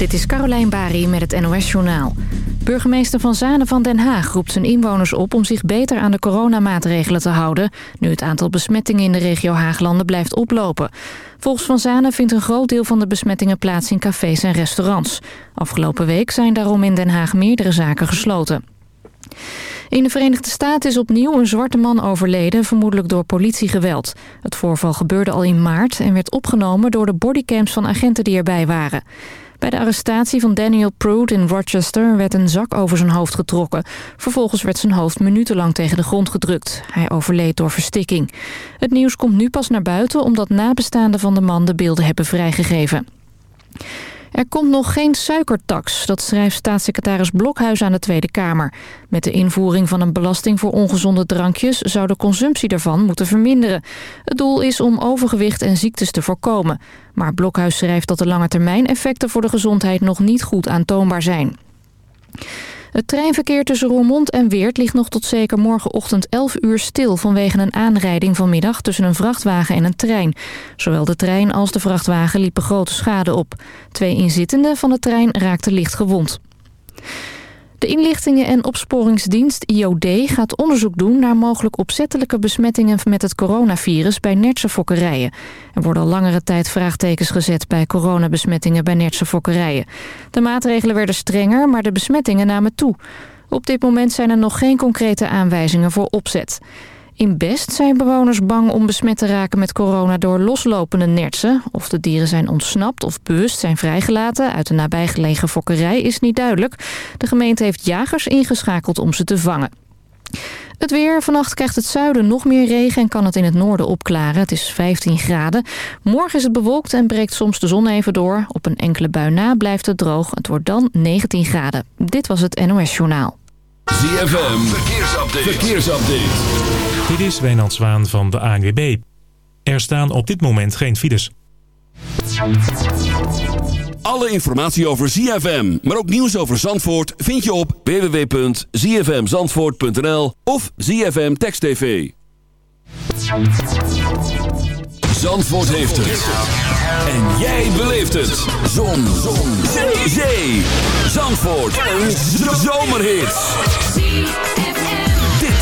Dit is Carolijn Bari met het NOS Journaal. Burgemeester Van Zanen van Den Haag roept zijn inwoners op... om zich beter aan de coronamaatregelen te houden... nu het aantal besmettingen in de regio Haaglanden blijft oplopen. Volgens Van Zanen vindt een groot deel van de besmettingen plaats in cafés en restaurants. Afgelopen week zijn daarom in Den Haag meerdere zaken gesloten. In de Verenigde Staten is opnieuw een zwarte man overleden, vermoedelijk door politiegeweld. Het voorval gebeurde al in maart en werd opgenomen door de bodycams van agenten die erbij waren. Bij de arrestatie van Daniel Prude in Rochester werd een zak over zijn hoofd getrokken. Vervolgens werd zijn hoofd minutenlang tegen de grond gedrukt. Hij overleed door verstikking. Het nieuws komt nu pas naar buiten omdat nabestaanden van de man de beelden hebben vrijgegeven. Er komt nog geen suikertax, dat schrijft staatssecretaris Blokhuis aan de Tweede Kamer. Met de invoering van een belasting voor ongezonde drankjes zou de consumptie daarvan moeten verminderen. Het doel is om overgewicht en ziektes te voorkomen. Maar Blokhuis schrijft dat de lange termijn effecten voor de gezondheid nog niet goed aantoonbaar zijn. Het treinverkeer tussen Roermond en Weert ligt nog tot zeker morgenochtend 11 uur stil... vanwege een aanrijding vanmiddag tussen een vrachtwagen en een trein. Zowel de trein als de vrachtwagen liepen grote schade op. Twee inzittenden van de trein raakten licht gewond. De inlichtingen- en opsporingsdienst IOD gaat onderzoek doen... naar mogelijk opzettelijke besmettingen met het coronavirus bij Nertse fokkerijen. Er worden al langere tijd vraagtekens gezet bij coronabesmettingen bij Nertse fokkerijen. De maatregelen werden strenger, maar de besmettingen namen toe. Op dit moment zijn er nog geen concrete aanwijzingen voor opzet. In Best zijn bewoners bang om besmet te raken met corona door loslopende nertsen. Of de dieren zijn ontsnapt of bewust zijn vrijgelaten uit een nabijgelegen fokkerij is niet duidelijk. De gemeente heeft jagers ingeschakeld om ze te vangen. Het weer. Vannacht krijgt het zuiden nog meer regen en kan het in het noorden opklaren. Het is 15 graden. Morgen is het bewolkt en breekt soms de zon even door. Op een enkele bui na blijft het droog. Het wordt dan 19 graden. Dit was het NOS Journaal. ZFM. Verkeersupdate. Verkeersupdate. Dit is Wijnand Zwaan van de ANWB. Er staan op dit moment geen files. Alle informatie over ZFM, maar ook nieuws over Zandvoort... vind je op www.zfmzandvoort.nl of ZFM Text TV. Zandvoort heeft het. En jij beleeft het. Zon. Zon. Zee. Zandvoort. Een zomerhit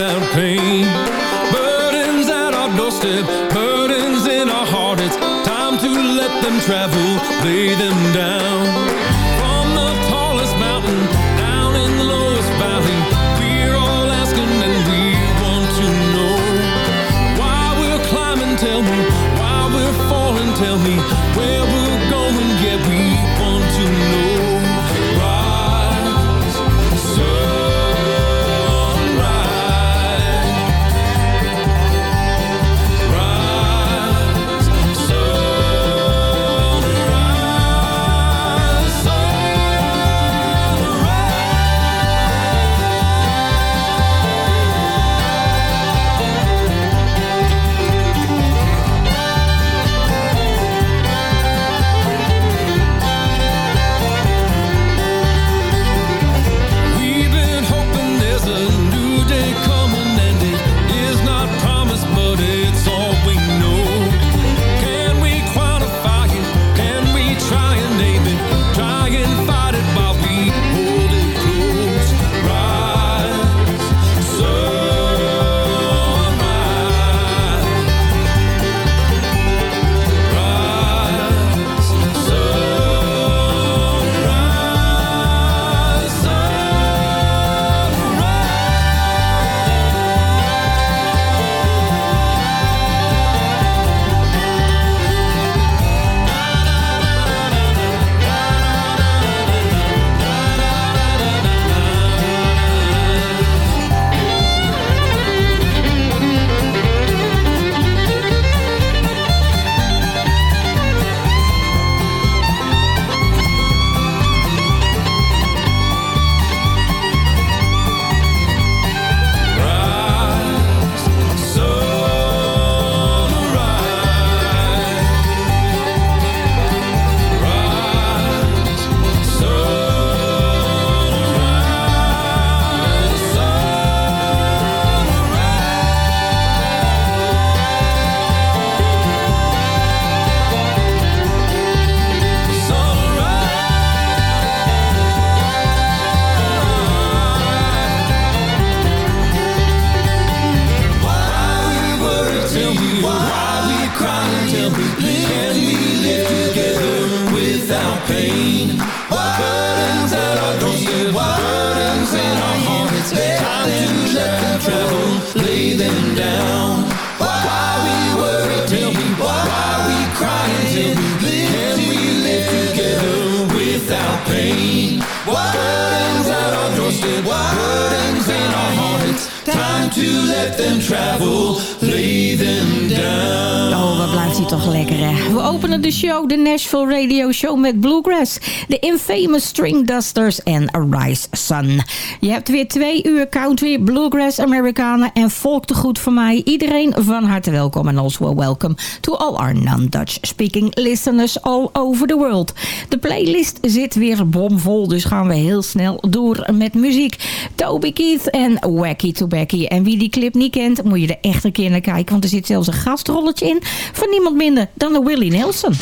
Without pain. Burdens at our doorstep, burdens in our heart. It's time to let them travel, lay them down travel. toch lekker, hè? We openen de show, de Nashville Radio Show met Bluegrass. De infamous String Dusters en Rise Sun. Je hebt weer twee uur country, Bluegrass, Amerikanen en volk te goed voor mij. Iedereen van harte welkom en also welcome to all our non-Dutch speaking listeners all over the world. De playlist zit weer bomvol, dus gaan we heel snel door met muziek. Toby Keith en Wacky Tobacky. En wie die clip niet kent, moet je er echt een keer naar kijken, want er zit zelfs een gastrolletje in van niemand minder dan de Willie Nelson.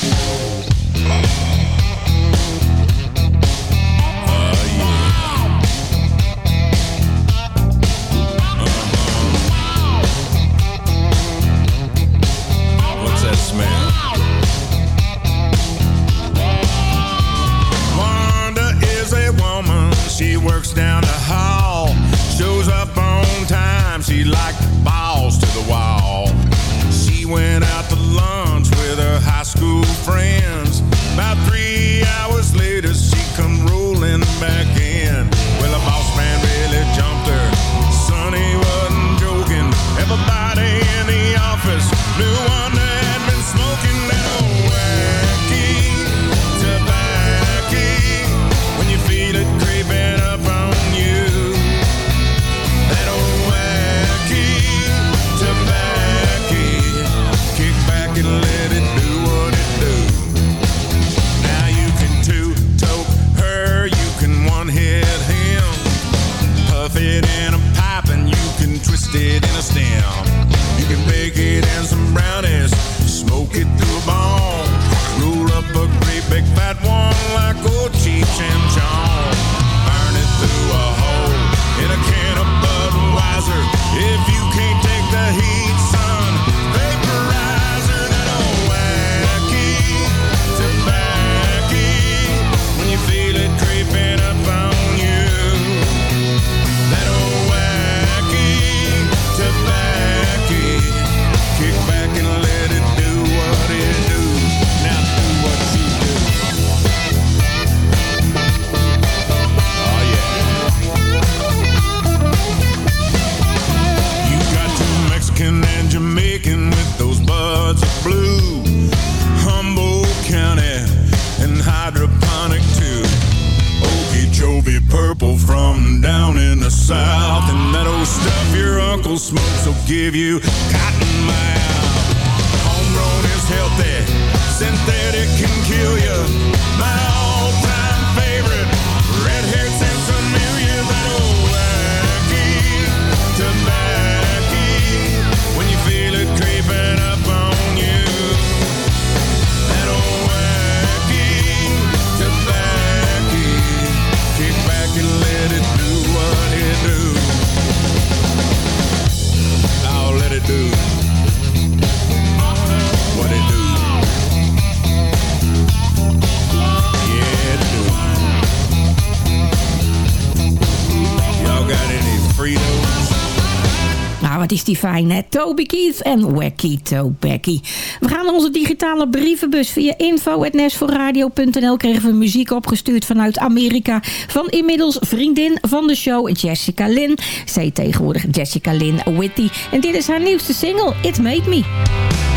is die fijn, hè? Toby Keith en Wacky Becky. We gaan naar onze digitale brievenbus. Via info.nesforradio.nl kregen we muziek opgestuurd vanuit Amerika... van inmiddels vriendin van de show Jessica Lynn. Zij tegenwoordig Jessica Lynn Witty. En dit is haar nieuwste single, It Made Me.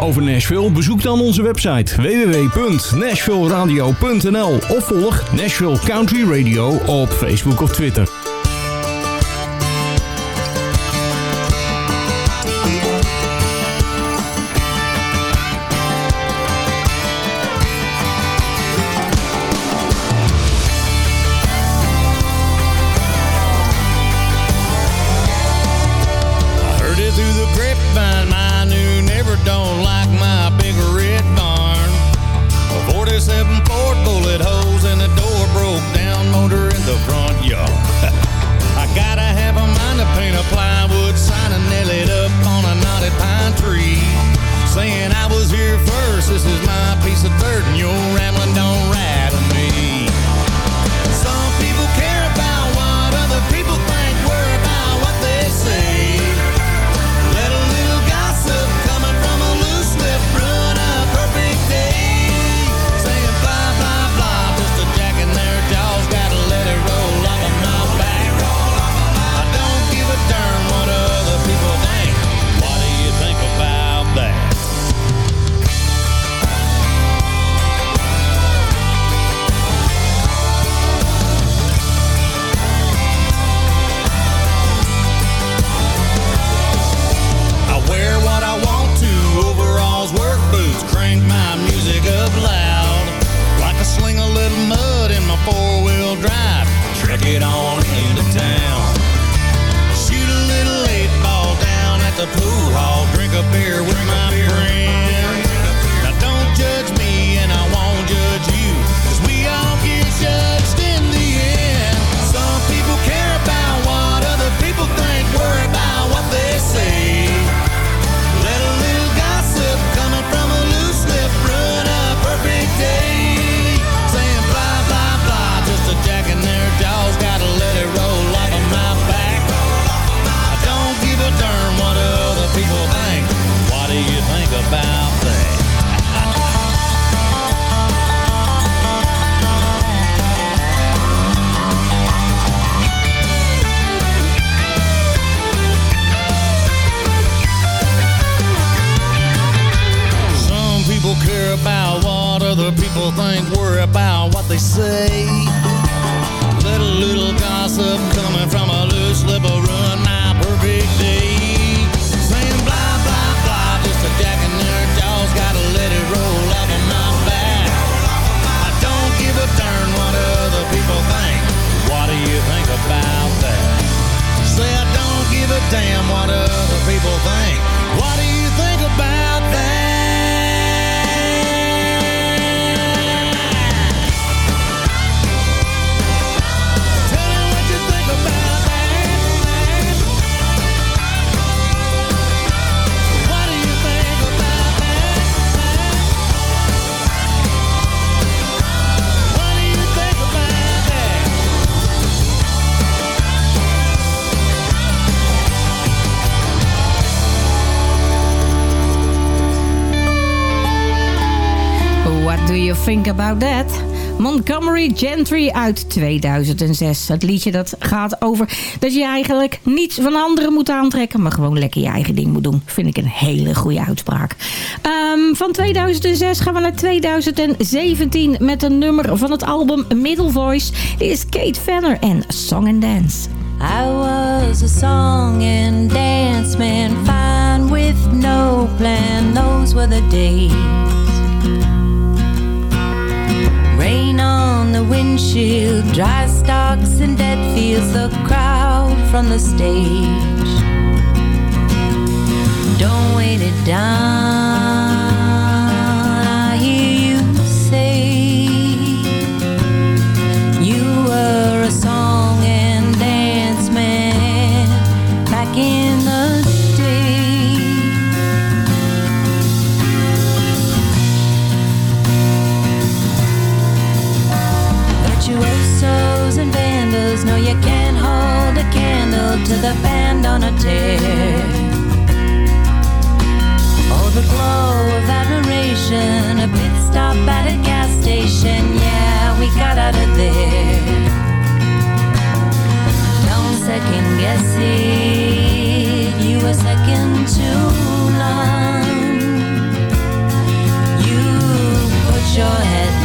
over Nashville? Bezoek dan onze website www.nashvilleradio.nl of volg Nashville Country Radio op Facebook of Twitter. Gentry uit 2006. Het liedje dat gaat over dat je eigenlijk niets van anderen moet aantrekken... maar gewoon lekker je eigen ding moet doen. Vind ik een hele goede uitspraak. Ehm, van 2006 gaan we naar 2017 met een nummer van het album Middle Voice. Dit is Kate Fenner en Song and Dance. I was a song and dance man, fine with no plan. Those were the days. Rain on the windshield, dry stalks and dead fields, the crowd from the stage. Don't wait it down. the band on a tear. Oh, the glow of admiration, a pit stop at a gas station. Yeah, we got out of there. Don't second guess it, you were second to none. You put your head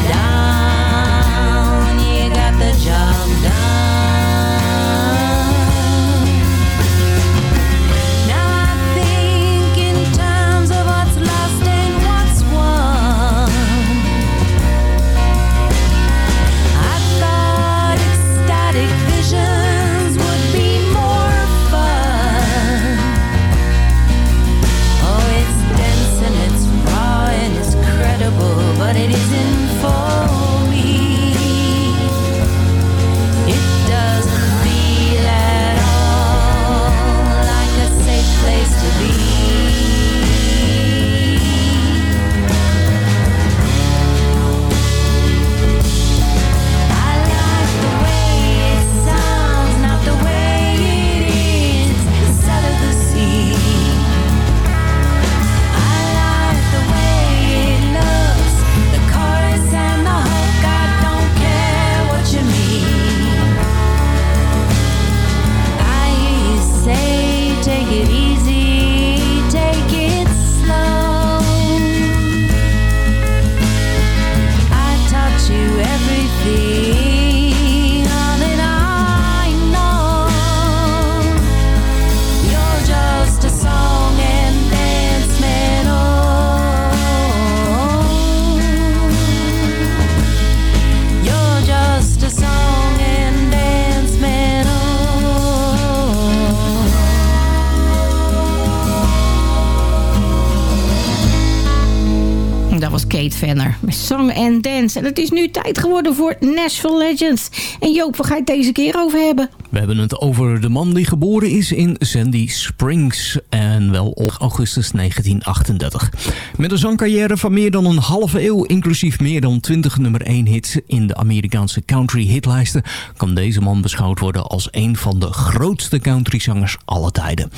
het is nu tijd geworden voor Nashville Legends. En Joop, waar ga je het deze keer over hebben? We hebben het over de man die geboren is in Sandy Springs. En wel op augustus 1938. Met een zangcarrière van meer dan een halve eeuw... inclusief meer dan 20 nummer 1 hits in de Amerikaanse country hitlijsten... kan deze man beschouwd worden als een van de grootste countryzangers aller tijden.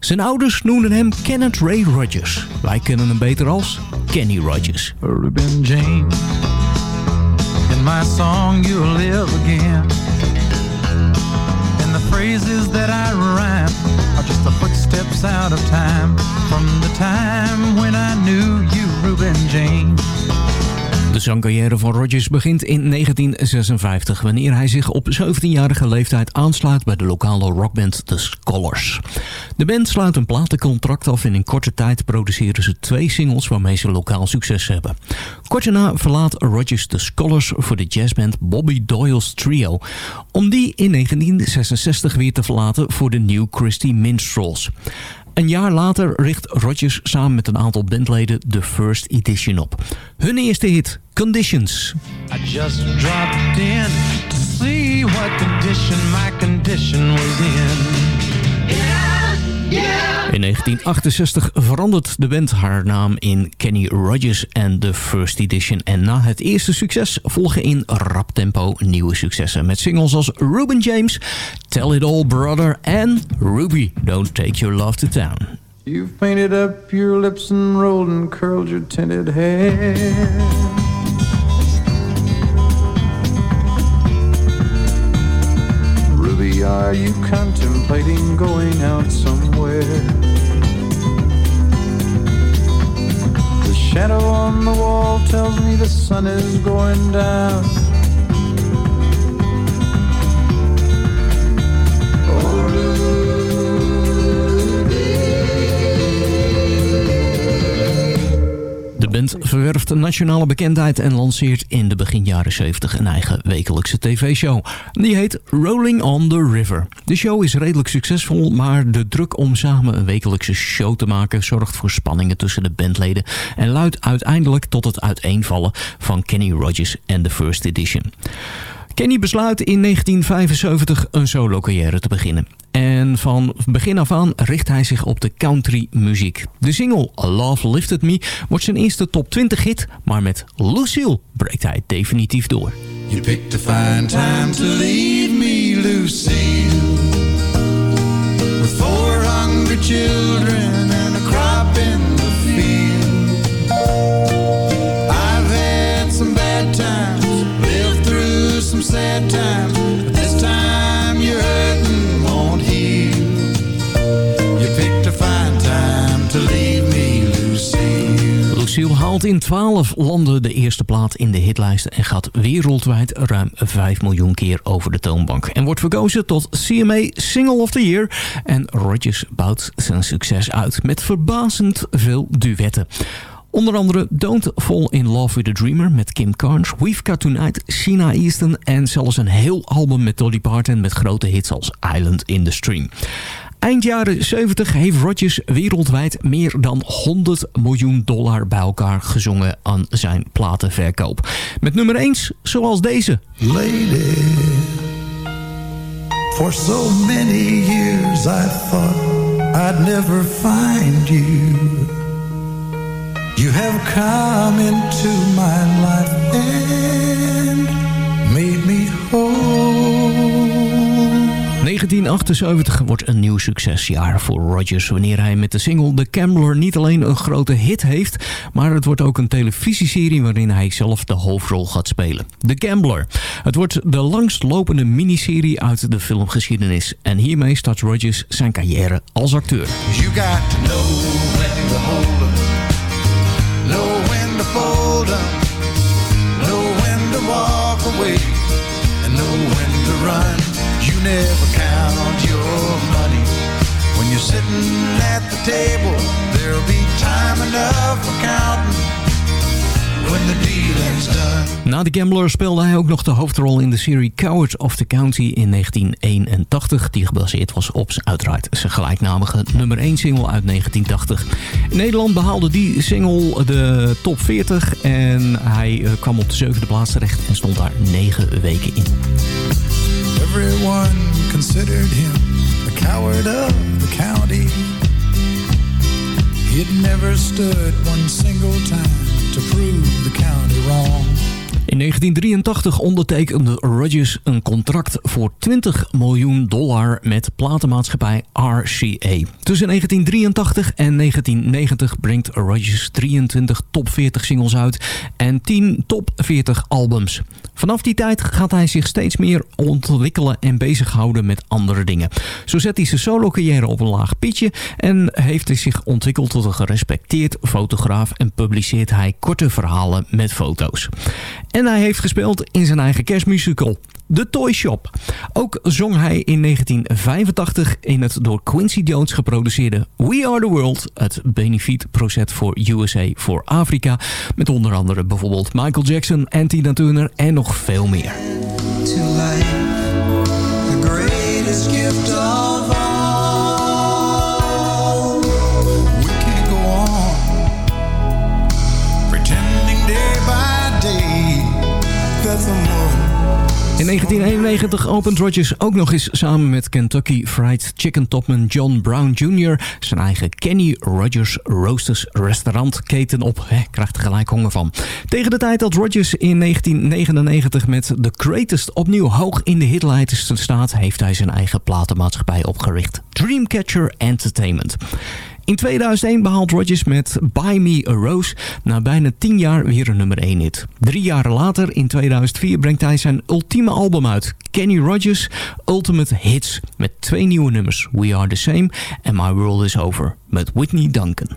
Zijn ouders noemden hem Kenneth Ray Rogers. Wij kennen hem beter als Kenny Rogers. Ruben James. My song you'll live again. Zangcarrière van Rogers begint in 1956... wanneer hij zich op 17-jarige leeftijd aansluit bij de lokale rockband The Scholars. De band sluit een platencontract af en in korte tijd produceren ze twee singles... waarmee ze lokaal succes hebben. Kort daarna verlaat Rogers The Scholars voor de jazzband Bobby Doyle's Trio... om die in 1966 weer te verlaten voor de New Christie Minstrels. Een jaar later richt Rogers samen met een aantal bandleden de First Edition op. Hun eerste hit, Conditions. I just dropped in to see what condition my condition was in. In 1968 verandert de band haar naam in Kenny Rogers en The First Edition. En na het eerste succes volgen in rap tempo nieuwe successen. Met singles als Ruben James, Tell It All Brother en Ruby, Don't Take Your Love to Town. You've painted up your lips and rolled and curled your tinted hair. Are you contemplating going out somewhere? The shadow on the wall tells me the sun is going down. Band verwerft nationale bekendheid en lanceert in de begin jaren 70 een eigen wekelijkse tv-show. Die heet Rolling on the River. De show is redelijk succesvol, maar de druk om samen een wekelijkse show te maken zorgt voor spanningen tussen de bandleden en luidt uiteindelijk tot het uiteenvallen van Kenny Rogers en The First Edition. Kenny besluit in 1975 een solo-carrière te beginnen. En van begin af aan richt hij zich op de country muziek. De single Love Lifted Me wordt zijn eerste top 20 hit, maar met Lucille breekt hij definitief door. You picked a fine time to leave me, Lucille. With four hungry children and a crop in the field. I've had some bad times, lived through some sad times, Lucille. Haalt in 12 landen de eerste plaat in de hitlijsten... en gaat wereldwijd ruim 5 miljoen keer over de toonbank. En wordt verkozen tot CMA Single of the Year. En Rodgers bouwt zijn succes uit met verbazend veel duetten. Onder andere Don't Fall in Love with a Dreamer met Kim Carnes... We've Got Tonight, Sheena Easton... en zelfs een heel album met Dolly Parton... met grote hits als Island in the Stream. Eind jaren 70 heeft Rodgers wereldwijd meer dan 100 miljoen dollar bij elkaar gezongen aan zijn platenverkoop. Met nummer 1 zoals deze. Lady, for so many years I thought I'd never find you. You have come into my life and made me whole. 1978 wordt een nieuw succesjaar voor Rodgers... wanneer hij met de single The Gambler niet alleen een grote hit heeft... maar het wordt ook een televisieserie waarin hij zelf de hoofdrol gaat spelen. The Gambler. Het wordt de langstlopende miniserie uit de filmgeschiedenis... en hiermee start Rodgers zijn carrière als acteur. Never count your money when you're sitting at the table. There'll be time enough for counting. Na The Gambler speelde hij ook nog de hoofdrol in de serie Coward of the County in 1981... die gebaseerd was op uiteraard zijn gelijknamige nummer 1 single uit 1980. In Nederland behaalde die single de top 40 en hij eh, kwam op de zevende plaats terecht en stond daar negen weken in. Everyone considered him the coward of the county. He'd never stood one single time to prove the county wrong. In 1983 ondertekende Rodgers een contract voor 20 miljoen dollar met platenmaatschappij RCA. Tussen 1983 en 1990 brengt Rodgers 23 top 40 singles uit en 10 top 40 albums. Vanaf die tijd gaat hij zich steeds meer ontwikkelen en bezighouden met andere dingen. Zo zet hij zijn solo-carrière op een laag pitje en heeft hij zich ontwikkeld tot een gerespecteerd fotograaf en publiceert hij korte verhalen met foto's. En hij heeft gespeeld in zijn eigen kerstmusical. The Toy Shop. Ook zong hij in 1985 in het door Quincy Jones geproduceerde We Are The World... het benefietproject voor USA voor Afrika... met onder andere bijvoorbeeld Michael Jackson, Tina Turner en nog veel meer. The In 1991 opent Rodgers ook nog eens samen met Kentucky Fried Chicken topman John Brown Jr. zijn eigen Kenny Rogers Roasters restaurantketen op. He, krijgt er gelijk honger van. Tegen de tijd dat Rodgers in 1999 met The Greatest opnieuw hoog in de hitlijst staat... heeft hij zijn eigen platenmaatschappij opgericht. Dreamcatcher Entertainment. In 2001 behaalt Rodgers met Buy Me a Rose na bijna 10 jaar weer een nummer 1 hit. Drie jaar later, in 2004, brengt hij zijn ultieme album uit. Kenny Rogers Ultimate Hits. Met twee nieuwe nummers. We Are The Same en My World Is Over. Met Whitney Duncan.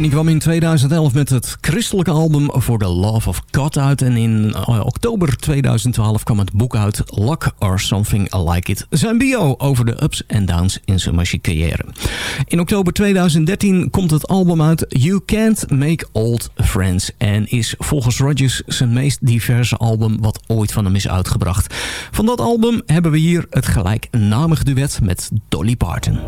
Kenny kwam in 2011 met het christelijke album For the Love of God uit. En in eh, oktober 2012 kwam het boek uit Luck or Something Like It. Zijn bio over de ups en downs in zijn muziekcarrière. In oktober 2013 komt het album uit You Can't Make Old Friends. En is volgens Rodgers zijn meest diverse album wat ooit van hem is uitgebracht. Van dat album hebben we hier het gelijknamige duet met Dolly Parton.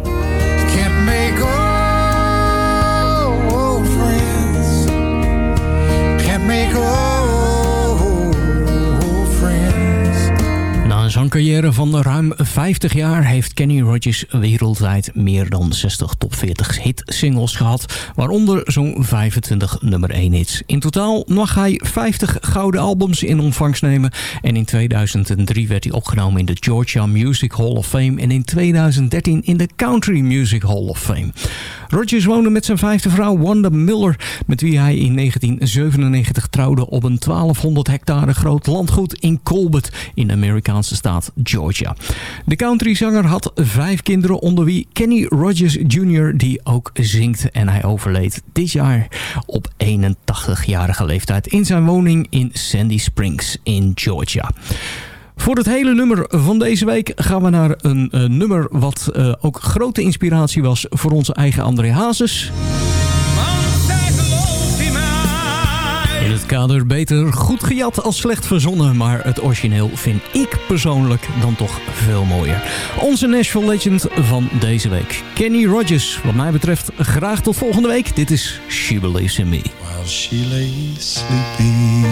Een zangcarrière van ruim 50 jaar heeft Kenny Rogers wereldwijd meer dan 60 top 40 hit singles gehad, waaronder zo'n 25 nummer 1 hits. In totaal mag hij 50 gouden albums in ontvangst nemen en in 2003 werd hij opgenomen in de Georgia Music Hall of Fame en in 2013 in de Country Music Hall of Fame. Rogers woonde met zijn vijfde vrouw Wanda Miller, met wie hij in 1997 trouwde op een 1200 hectare groot landgoed in Colbert in de Amerikaanse staat Georgia. De countryzanger had vijf kinderen onder wie Kenny Rogers Jr. die ook zingt en hij overleed dit jaar op 81-jarige leeftijd in zijn woning in Sandy Springs in Georgia. Voor het hele nummer van deze week gaan we naar een eh, nummer wat eh, ook grote inspiratie was voor onze eigen André Hazes. Het kader beter goed gejat als slecht verzonnen, maar het origineel vind ik persoonlijk dan toch veel mooier. Onze Nashville Legend van deze week. Kenny Rogers, wat mij betreft graag tot volgende week. Dit is She Believes in Me. While she sleeping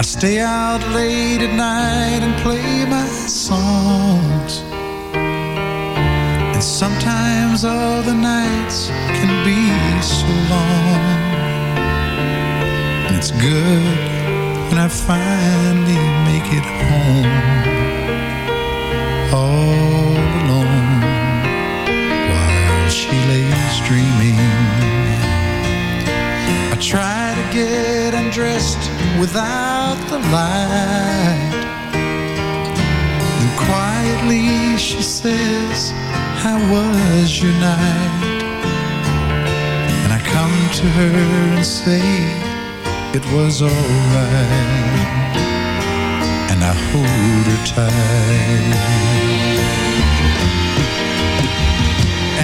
I stay out late at night and play my songs And sometimes all the nights can be so long it's good when I finally make it home All alone While she lays dreaming I try to get undressed without the light. And quietly she says, How was your night? And I come to her and say, It was alright. And I hold her tight.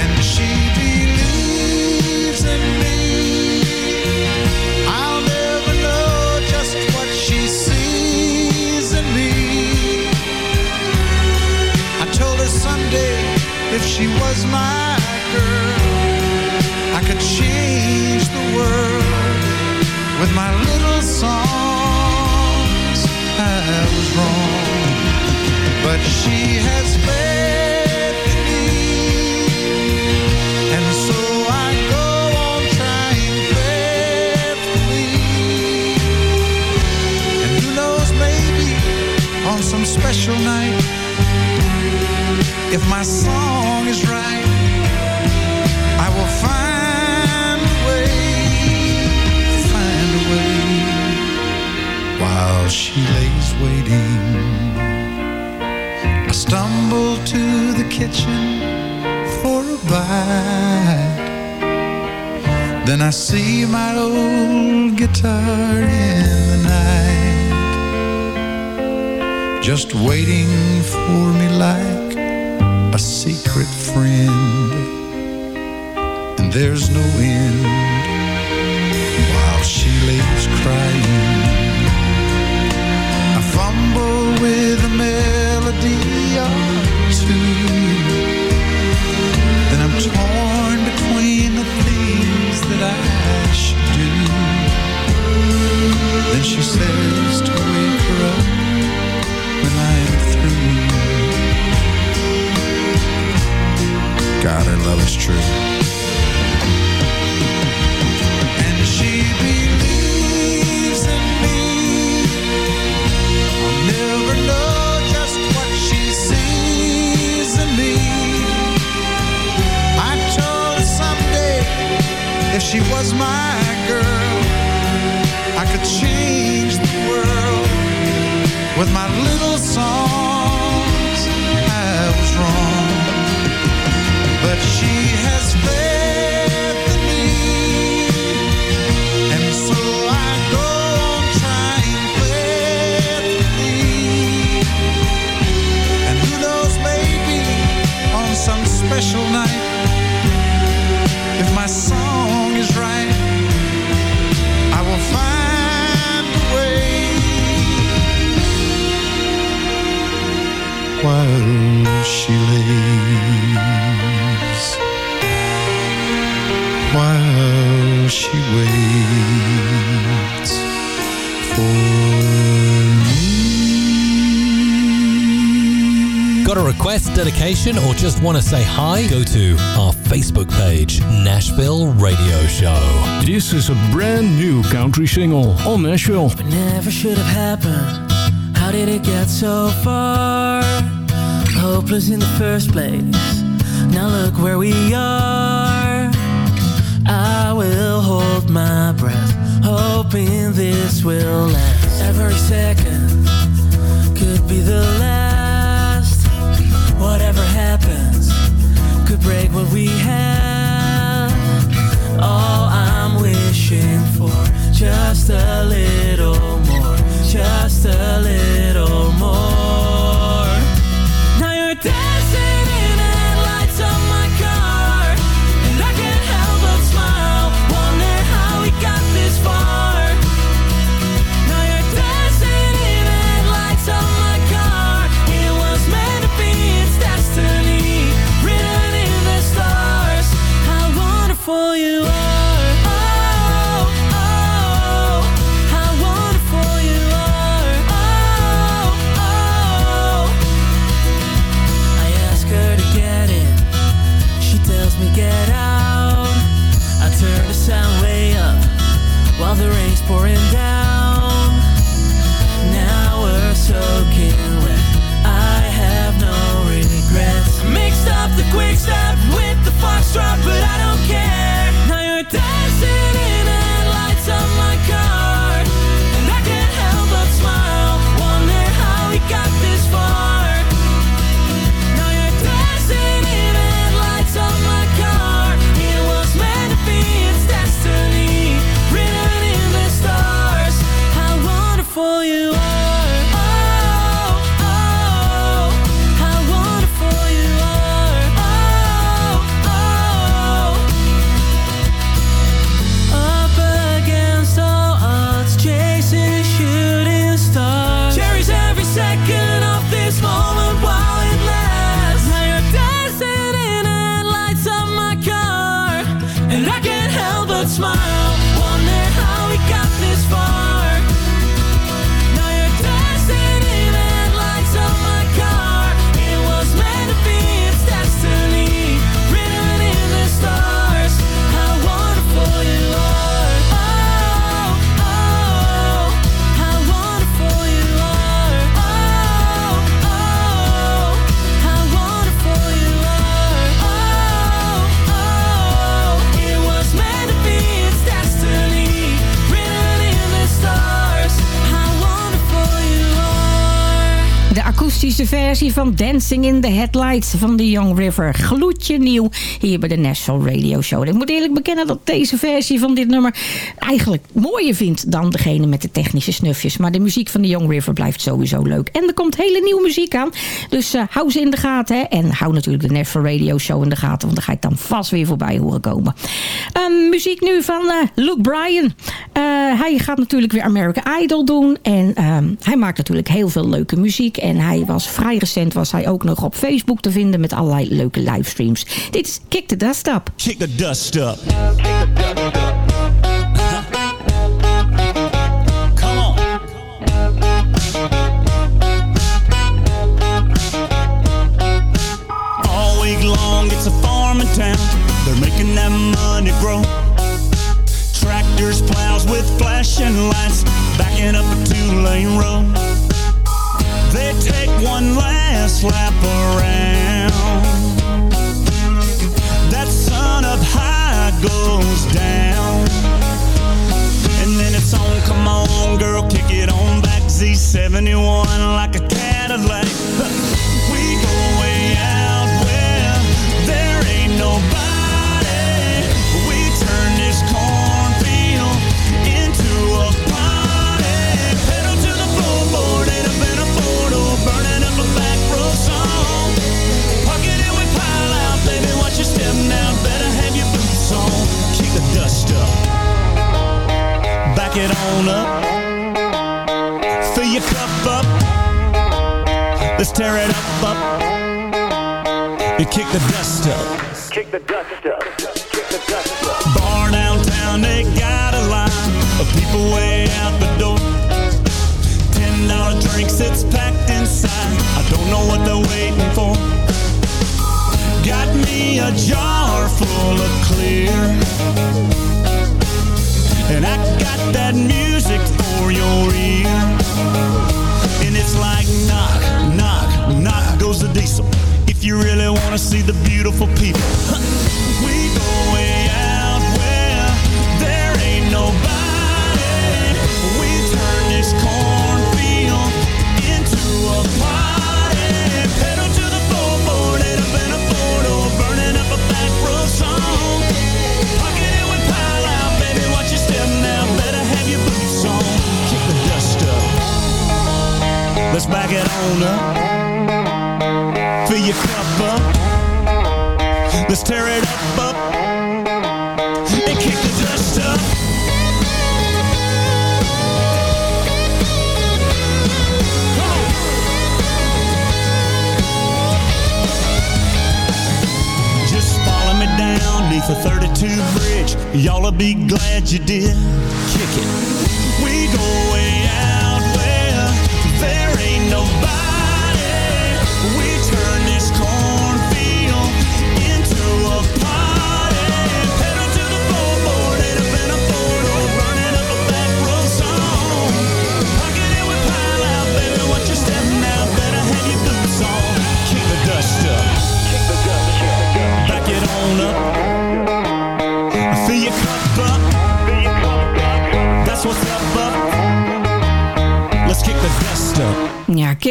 And she believes in me. I'll never know just what she sees in me. I told her someday if she was my girl, I could change with my little songs. I was wrong, but she has faith in me, and so I go on trying faithfully. And who knows, maybe on some special night, if my song is she lays waiting. I stumble to the kitchen for a bite. Then I see my old guitar in the night, just waiting for me like a secret friend. And there's no end while she lays crying. Then I'm torn between the things that I should do. Then she says to wake her up when I'm through. God, love is true. She was my girl, I could change the world with my little songs. I was wrong, but she has faith in me, and so I go on trying faithfully. And who knows, maybe on some special night, she waits for Got a request, dedication, or just want to say hi? Go to our Facebook page, Nashville Radio Show. This is a brand new country single on Nashville. Never should have happened. How did it get so far? Hopeless in the first place. Now look where we are. I will hold breath, hoping this will last. Every second could be the last. Whatever happens could break what we have. All I'm wishing for, just a little more, just a little van Dancing in the Headlights van The Young River. Gloedje nieuw hier bij de National Radio Show. Ik moet eerlijk bekennen dat deze versie van dit nummer eigenlijk mooier vind dan degene met de technische snufjes. Maar de muziek van The Young River blijft sowieso leuk. En er komt hele nieuwe muziek aan. Dus uh, hou ze in de gaten. Hè. En hou natuurlijk de National Radio Show in de gaten. Want daar ga ik dan vast weer voorbij horen komen. Um, muziek nu van uh, Luke Bryan. Uh, hij gaat natuurlijk weer American Idol doen. En um, hij maakt natuurlijk heel veel leuke muziek. En hij was vrij was hij ook nog op Facebook te vinden met allerlei leuke livestreams. Dit is Kick the Dust Up. Kick the dust up. On. All week long it's a farming town. They're making that money grow. Tractors, plows with flashing lights, backing up a two-lane road. They take one last lap around. That sun up high goes down. And then it's on, come on, girl, kick it on back. Z71 like a Cadillac.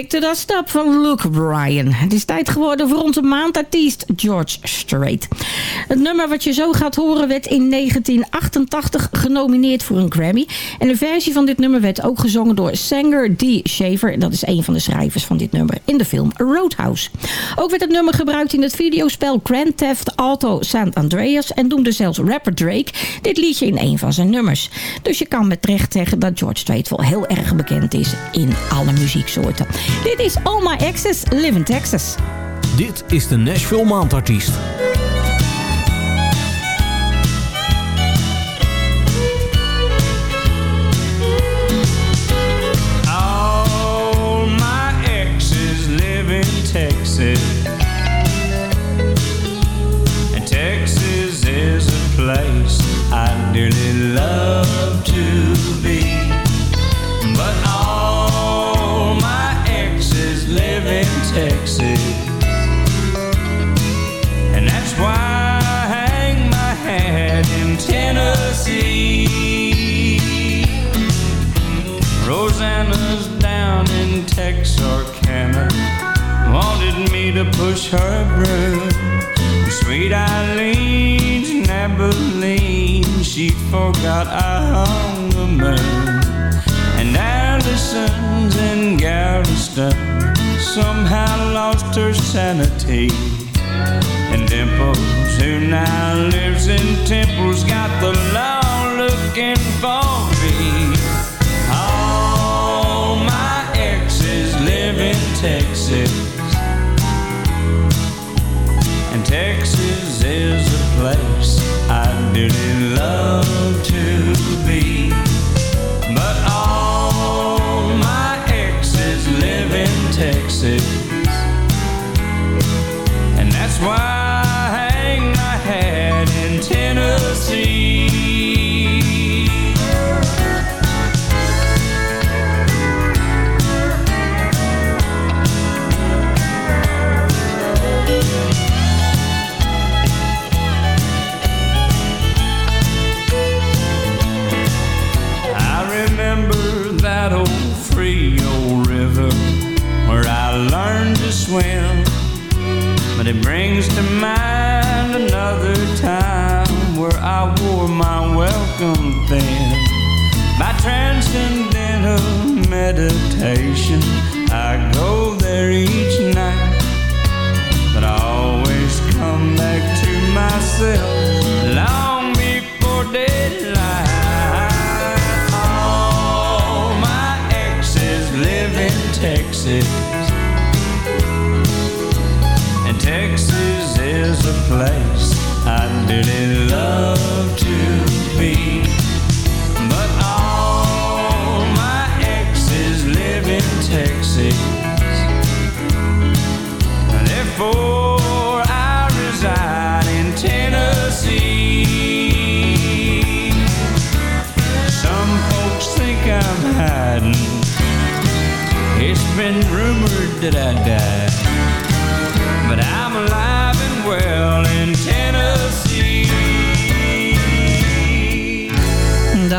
To the Stop van Luke Bryan. Het is tijd geworden voor onze maandartiest George Strait. Het nummer wat je zo gaat horen werd in 1988 genomineerd voor een Grammy. En de versie van dit nummer werd ook gezongen door Sanger D. Shaver. Dat is een van de schrijvers van dit nummer in de film Roadhouse. Ook werd het nummer gebruikt in het videospel Grand Theft Auto San Andreas. En noemde zelfs rapper Drake dit liedje in een van zijn nummers. Dus je kan met recht zeggen dat George Strait wel heel erg bekend is in alle muzieksoorten. Dit is All My Exes Live in Texas. Dit is de Nashville Maandartiest. All my exes live in Texas. And Texas is a place I dearly love to to push her broom. Sweet Eileen's in Abilene, she forgot I hung the moon. And Allison's in Galveston somehow lost her sanity. And Dimples, who now lives in Temple's got the law looking for to mind another time where I wore my welcome thin. By transcendental meditation, I go there each night. But I always come back to myself long before daylight. All my exes live in Texas. Place I really love to be. But all my exes live in Texas. Therefore, I reside in Tennessee. Some folks think I'm hiding. It's been rumored that I died. But I'm alive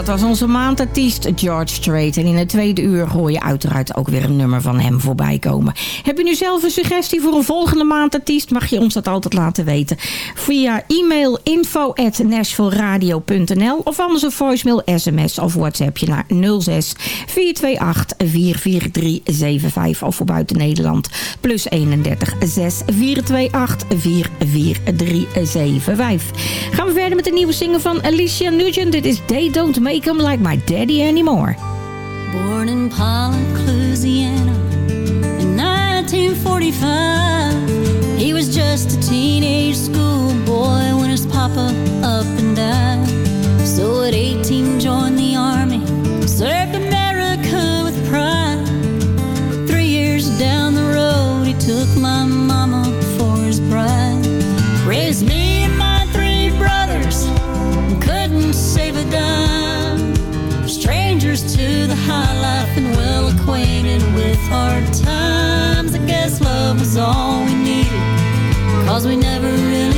Dat was onze maandartiest George Strait. En in het tweede uur hoor je uiteraard ook weer een nummer van hem voorbij komen. Heb je nu zelf een suggestie voor een volgende maandartiest? Mag je ons dat altijd laten weten. Via e-mail info at of anders een voicemail, sms of whatsappje naar 06 428 44375 of voor buiten Nederland plus 31 6 428 44375. Gaan we verder met de nieuwe single van Alicia Nugent. Dit is They Don't Make 'Em Like My Daddy Anymore. Born in Pollock, Louisiana in 1945. He was just a teenage schoolboy when his papa up and died. So at 18 hard times. I guess love was all we needed. Cause we never really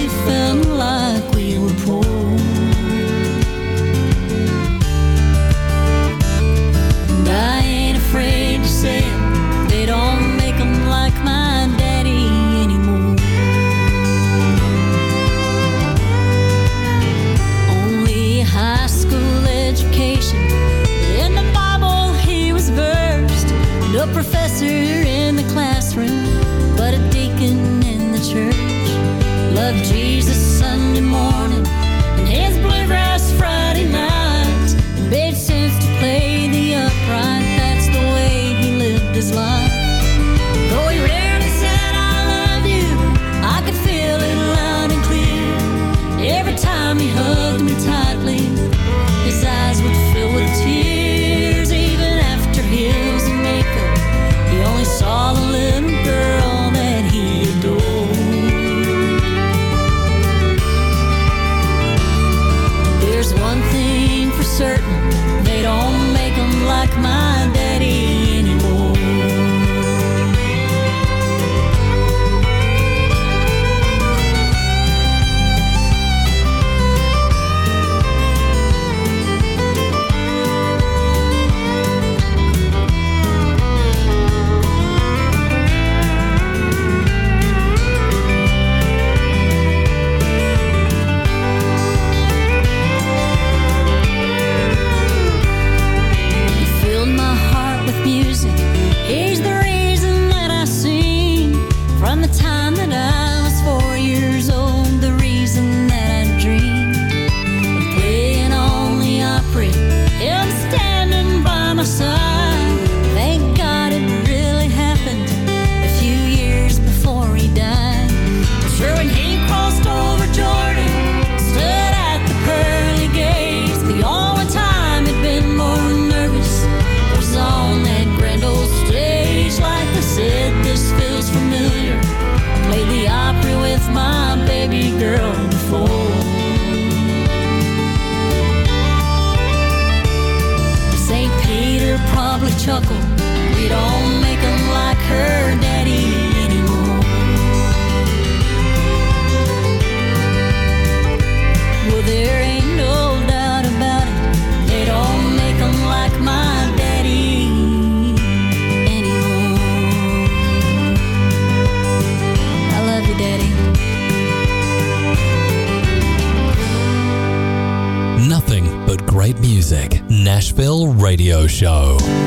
Show.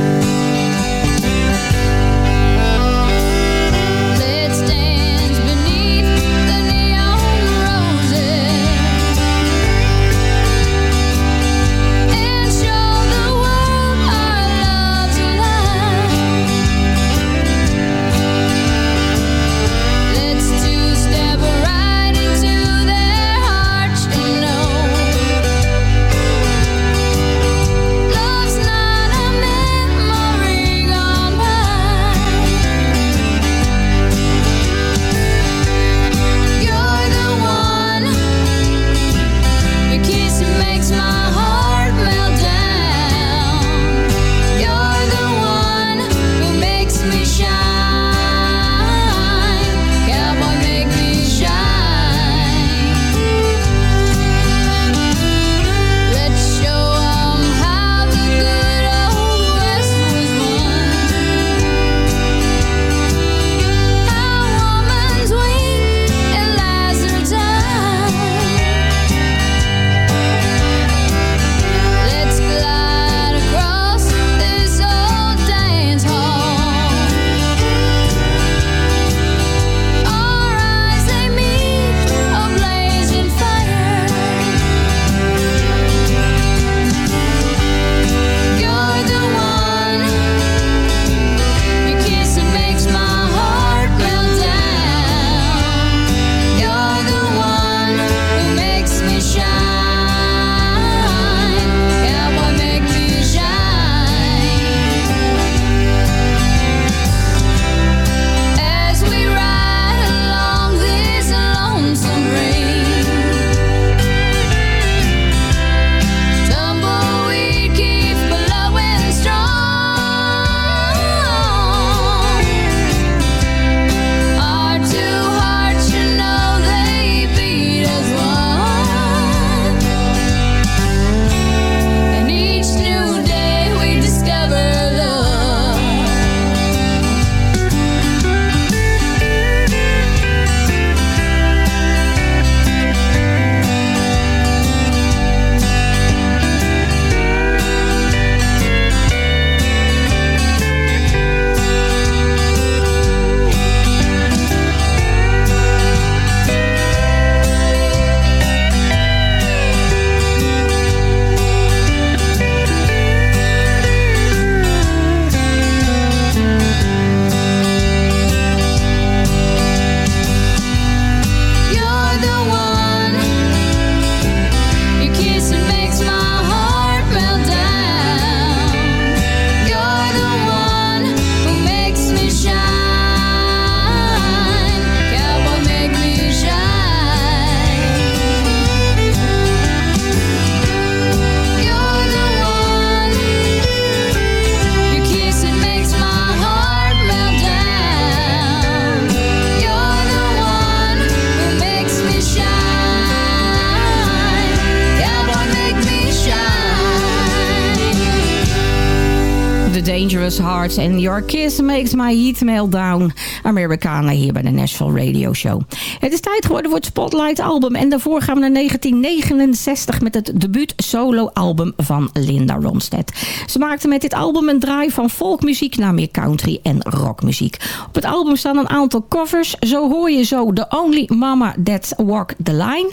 Dangerous Hearts en Your Kiss Makes My Heat Melt Down. Americana hier bij de Nashville Radio Show. Het is tijd geworden voor het Spotlight album. En daarvoor gaan we naar 1969 met het debuut solo album van Linda Ronstadt. Ze maakte met dit album een draai van folkmuziek naar meer country en rockmuziek. Op het album staan een aantal covers. Zo hoor je zo The Only Mama That Walk the Line.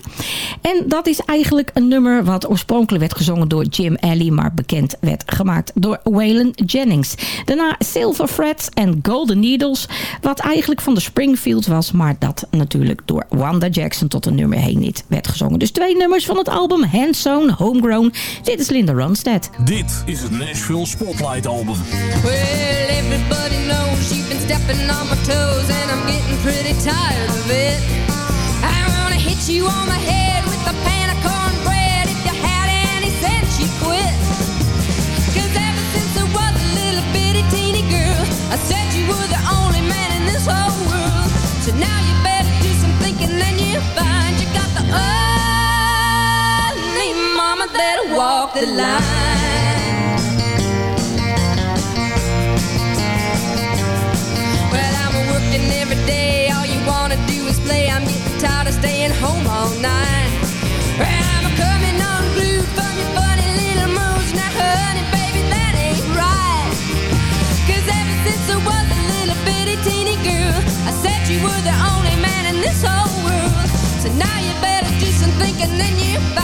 En dat is eigenlijk een nummer wat oorspronkelijk werd gezongen door Jim Alley, maar bekend werd gemaakt door Waylon Jennings. Daarna Silver Frets en Golden Needles, wat eigenlijk van de Springfield was, maar dat natuurlijk door Wanda Jackson tot een nummer heen niet werd gezongen. Dus twee nummers van het album Handsewn, Homegrown. Dit is Linda Ronstadt. Dit is het Nashville Spotlight album. Well, everybody knows you've been stepping on my toes, and I'm getting pretty tired of it. I wanna hit you on the head I said you were the only man in this whole world. So now you better do some thinking, then you find you got the only mama that'll walk the line. Well, I'm working every day. All you wanna do is play. I'm getting tired of staying home all night. and then you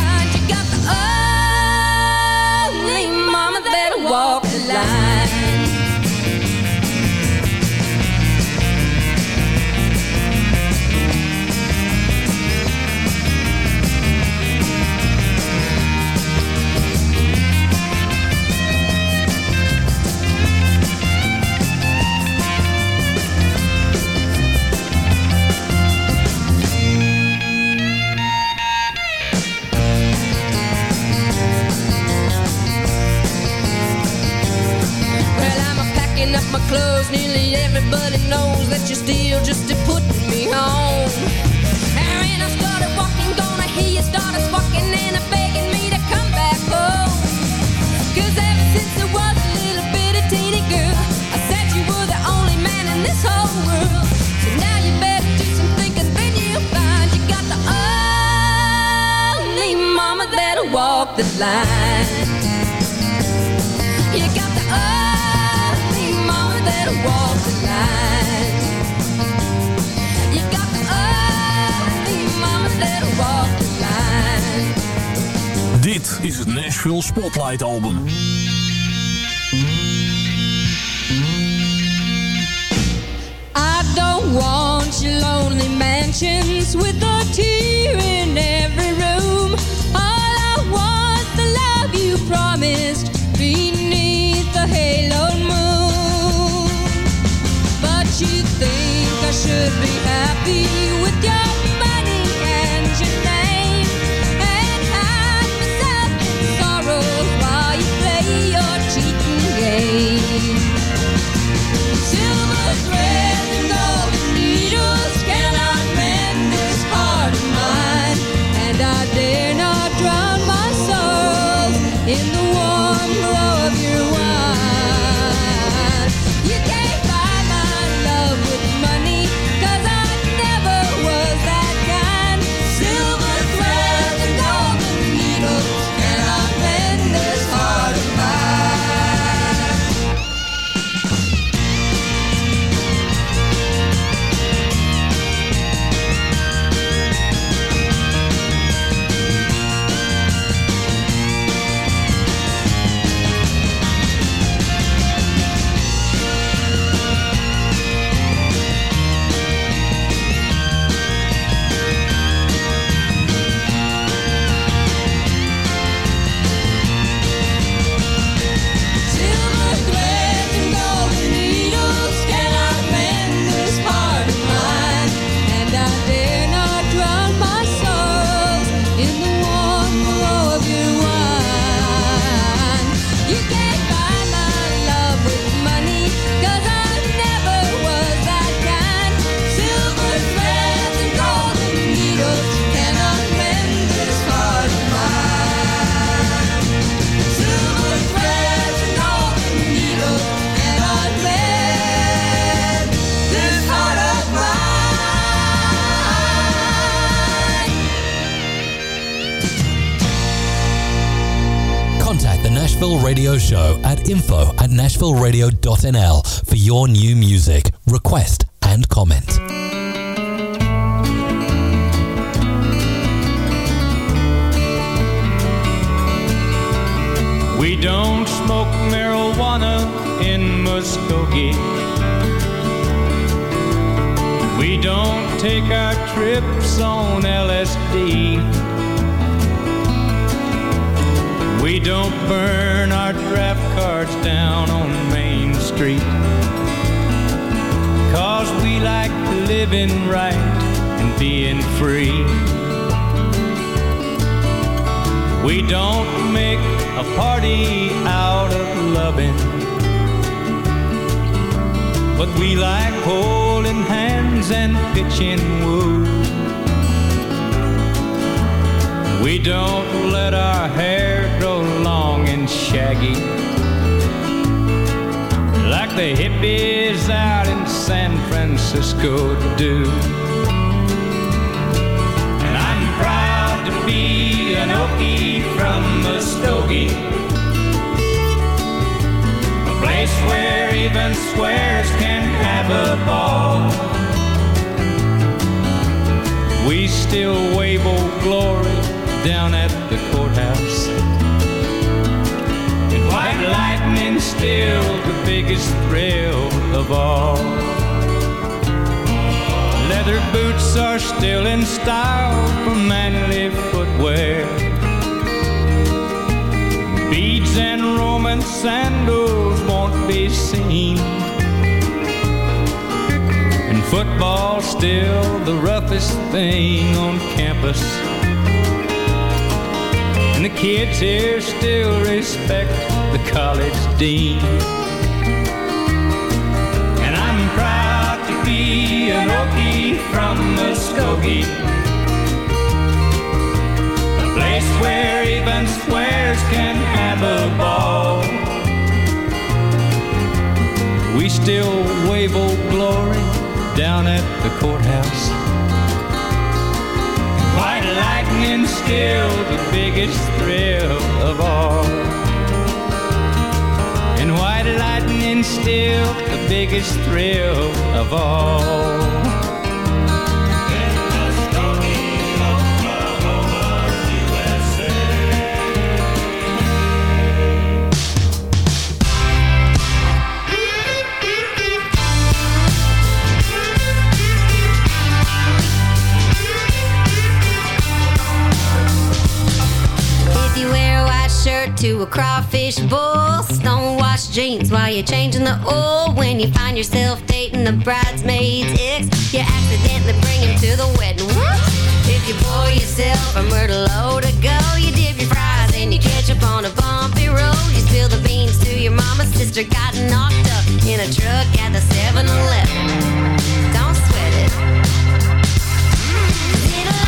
Spotlight album. I don't want your lonely mansions with a tear in every room. All I want the love you promised beneath the halo moon. But you think I should be happy with your Nashville Radio Show at info at nashvilleradio.nl for your new music, request, and comment. We don't smoke marijuana in Muskogee. We don't take our trips on LSD. We don't burn our draft cards down on Main Street. Cause we like living right and being free. We don't make a party out of loving. But we like holding hands and pitching woo. We don't let our hair grow long and shaggy. Like the hippies out in San Francisco do. And I'm proud to be an Okie from Muskogee. A place where even squares can have a ball. We still wave old glory down at the courthouse. And white lightning still the biggest thrill of all. Leather boots are still in style for manly footwear. Beads and Roman sandals won't be seen. And football's still the roughest thing on campus. And the kids here still respect the college dean. And I'm proud to be an Okie from Muskogee. A place where even squares can have a ball. We still wave old glory down at the courthouse. White lightning still the biggest thrill of all. And white lightning still the biggest thrill of all. To a crawfish bowl, stonewash jeans while you're changing the oil. When you find yourself dating the bridesmaid's ex, you accidentally bring him to the wedding. Whoops! If you pour yourself a low to go, you dip your fries and you catch up on a bumpy road. You spill the beans to your mama's sister, got knocked up in a truck at the 7-Eleven. Don't sweat it. Mm, It'll